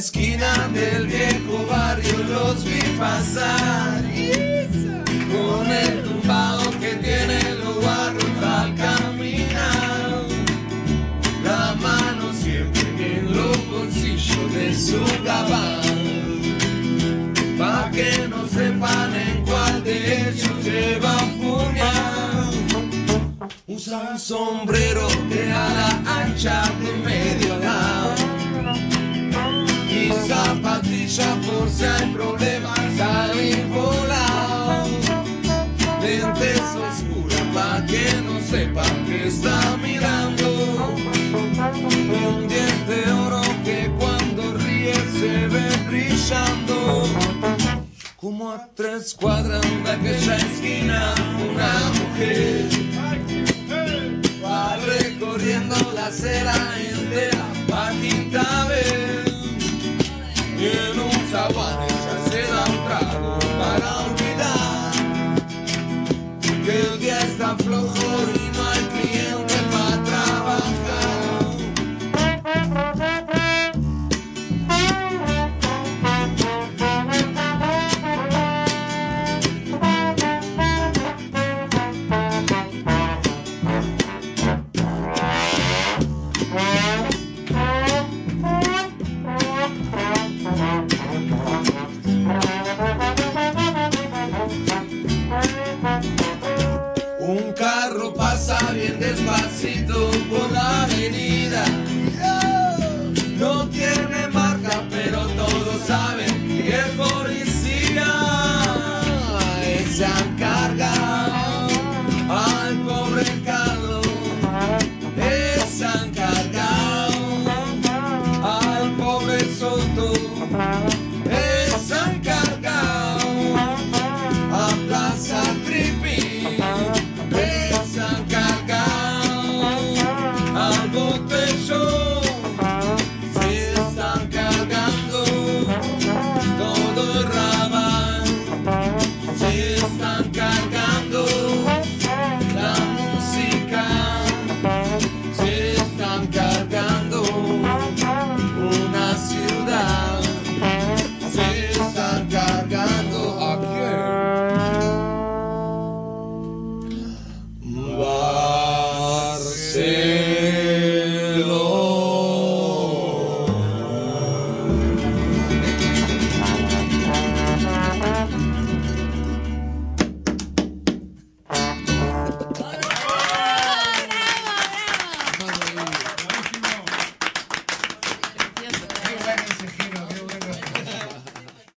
esquina del viejo barrio los vi pasar. Con el tumbado que tiene los barros al caminar. La mano siempre en los bolsillos de su gabán. Pa' que no sepan en cuál de ellos lleva puñal. Usa un sombrero de ala ancha de zapatilla por si hay problemas salir volado. Lentes oscuras pa' que no sepan que está mirando. Un diente de oro que cuando ríe se ve brillando. Como a tres cuadras de aquella esquina, una mujer el día está flojo y no